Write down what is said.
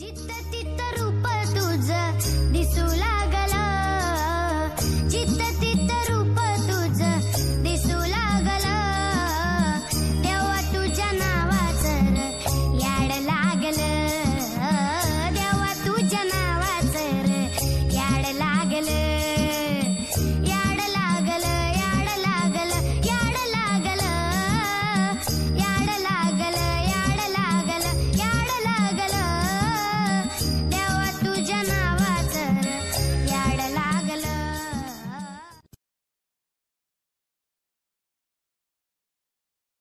Tita, tita.